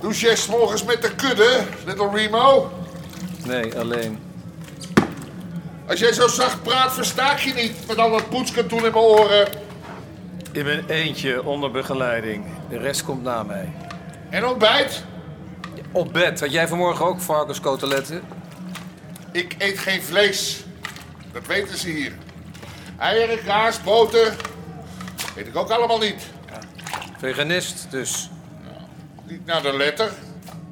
Douche jij 's morgens met de kudde, little Remo? Nee, alleen. Als jij zo zacht praat, versta ik je niet met al dat poetskantoen in mijn oren. In mijn eentje onder begeleiding. De rest komt na mij. En ontbijt? Op bed. Had jij vanmorgen ook varkenskoteletten? Ik eet geen vlees. Dat weten ze hier. Eieren, kaas, boter. Weet ik ook allemaal niet. Veganist, dus. Niet naar de letter.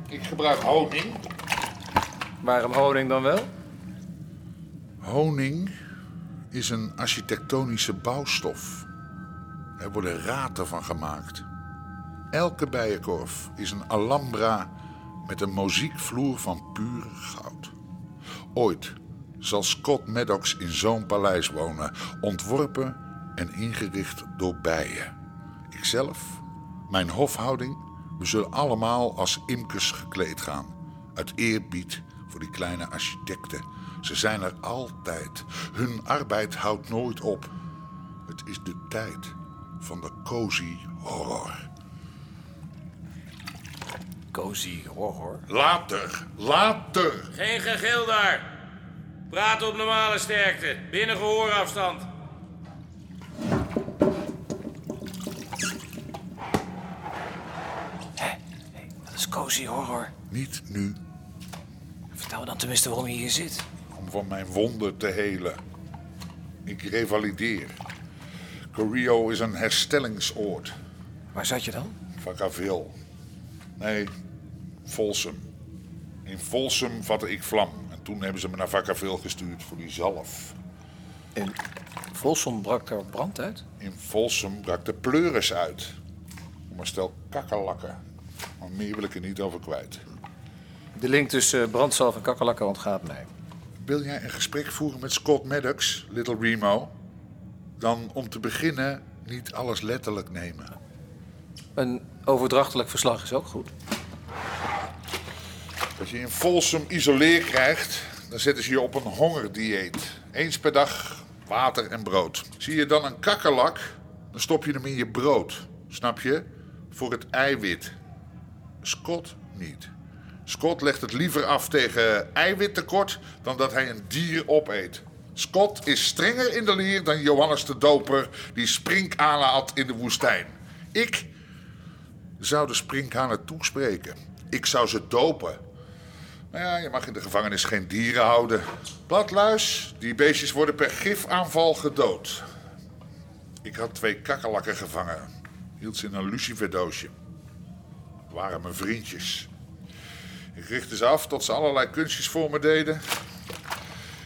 Ik gebruik honing. Waarom honing dan wel? Honing is een architectonische bouwstof. Er worden raten van gemaakt. Elke bijenkorf is een alhambra met een mozaïekvloer van puur goud. Ooit zal Scott Maddox in zo'n paleis wonen, ontworpen en ingericht door bijen. Ikzelf, mijn hofhouding, we zullen allemaal als imkers gekleed gaan. Uit eerbied voor die kleine architecten. Ze zijn er altijd. Hun arbeid houdt nooit op. Het is de tijd van de cozy horror. Cozy horror. Later, later. Geen gegil daar. Praat op normale sterkte. Binnen gehoorafstand. Cozy horror. Niet nu Vertel me dan tenminste waarom je hier zit. om van mijn wonden te helen. Ik revalideer. Corio is een herstellingsoord. Waar zat je dan? Vacaville. Nee, Folsum. In Folsum vatte ik vlam. En toen hebben ze me naar Vacaville gestuurd voor die zalf. In Volsom brak er brand uit. In Folsum brak de pleuris uit. Om een stel kakkerlakken. Maar meer wil ik er niet over kwijt. De link tussen brandsalf en kakkerlakken ontgaat mij. Wil jij een gesprek voeren met Scott Maddox, Little Remo? Dan om te beginnen niet alles letterlijk nemen. Een overdrachtelijk verslag is ook goed. Als je in Folsum isoleer krijgt, dan zetten ze je op een hongerdieet. Eens per dag water en brood. Zie je dan een kakkerlak, dan stop je hem in je brood. Snap je? Voor het eiwit. Scott niet. Scott legt het liever af tegen eiwittekort dan dat hij een dier opeet. Scott is strenger in de leer dan Johannes de Doper die sprinkhanen had in de woestijn. Ik zou de sprinkhanen toespreken. Ik zou ze dopen. Maar ja, je mag in de gevangenis geen dieren houden. Bladluis, die beestjes worden per gifaanval gedood. Ik had twee kakkerlakken gevangen. Hield ze in een luciferdoosje. Waren mijn vriendjes. Ik richtte ze af tot ze allerlei kunstjes voor me deden.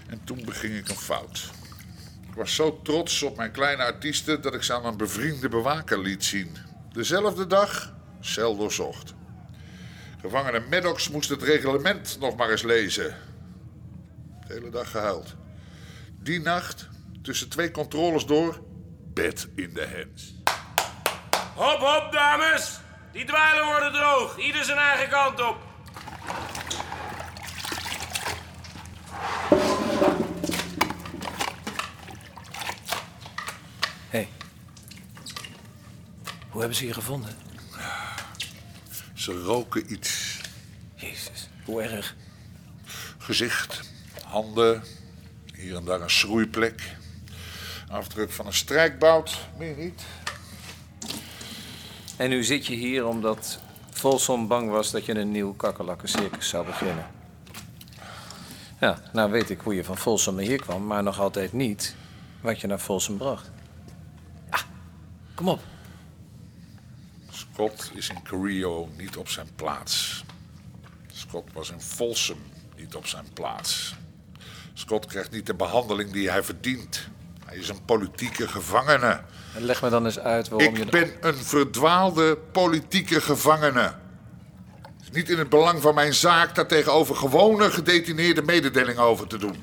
En toen beging ik een fout. Ik was zo trots op mijn kleine artiesten dat ik ze aan een bevriende bewaker liet zien. Dezelfde dag cel doorzocht. Gevangene Maddox moest het reglement nog maar eens lezen. De hele dag gehuild. Die nacht, tussen twee controles door, bed in de hens. Hop, hop, dames. Die dweilen worden droog. Ieder zijn eigen kant op. Hé. Hey. Hoe hebben ze je gevonden? Ze roken iets. Jezus, hoe erg. Gezicht, handen, hier en daar een schroeiplek. Afdruk van een strijkbout, meer niet. En nu zit je hier omdat Volsom bang was dat je een nieuw kakkerlakkencircus zou beginnen. Ja, nou weet ik hoe je van Volsom naar hier kwam, maar nog altijd niet wat je naar Volsom bracht. Ah, kom op. Scott is in Corio niet op zijn plaats. Scott was in Folsom niet op zijn plaats. Scott krijgt niet de behandeling die hij verdient. Hij is een politieke gevangene. En leg me dan eens uit waarom je... Ik ben een verdwaalde politieke gevangene. Het is niet in het belang van mijn zaak daar tegenover gewone gedetineerde mededeling over te doen.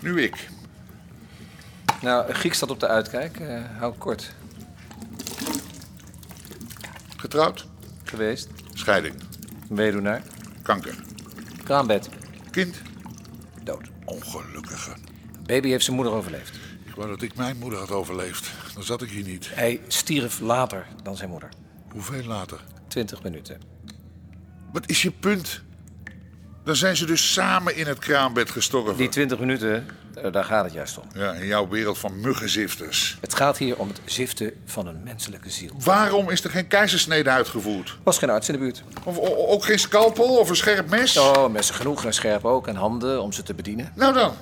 Nu ik. Nou, Griek staat op de uitkijk. Eh, hou kort. Getrouwd? Geweest. Scheiding. Weduwnaar. Kanker. Kraambed. Kind? Dood. Ongelukkige. Baby heeft zijn moeder overleefd. Ik wou dat ik mijn moeder had overleefd. Dan zat ik hier niet. Hij stierf later dan zijn moeder. Hoeveel later? Twintig minuten. Wat is je punt? Dan zijn ze dus samen in het kraambed gestorven. Die twintig minuten, eh, daar gaat het juist om. Ja, in jouw wereld van muggenzifters. Het gaat hier om het ziften van een menselijke ziel. Waarom is er geen keizersnede uitgevoerd? Was geen arts in de buurt. Of o- ook geen scalpel of een scherp mes? Oh, messen genoeg en scherp ook. En handen om ze te bedienen. Nou dan,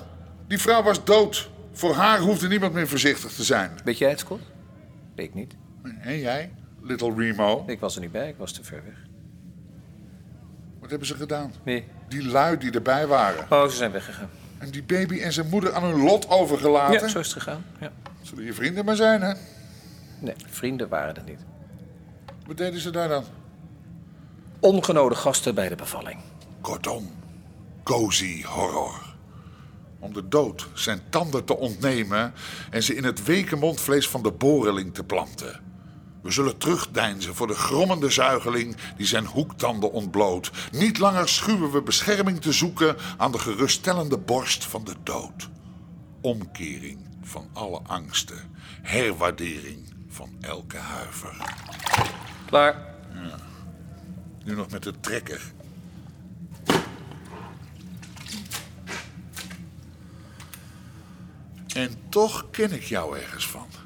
die vrouw was dood. Voor haar hoefde niemand meer voorzichtig te zijn. Weet jij het, Scott? Ik niet. En jij, Little Remo? Ik was er niet bij, ik was te ver weg. Wat hebben ze gedaan? Die lui die erbij waren. Oh, ze zijn weggegaan. En die baby en zijn moeder aan hun lot overgelaten. Ja, zo is het gegaan. Ja. Zullen je vrienden maar zijn, hè? Nee, vrienden waren het niet. Wat deden ze daar dan? Ongenode gasten bij de bevalling. Kortom, cozy horror. Om de dood zijn tanden te ontnemen en ze in het weke mondvlees van de boreling te planten. We zullen terugdeinzen voor de grommende zuigeling die zijn hoektanden ontbloot. Niet langer schuwen we bescherming te zoeken aan de geruststellende borst van de dood. Omkering van alle angsten. Herwaardering van elke huiver. Klaar. Nu nog met de trekker. En toch ken ik jou ergens van.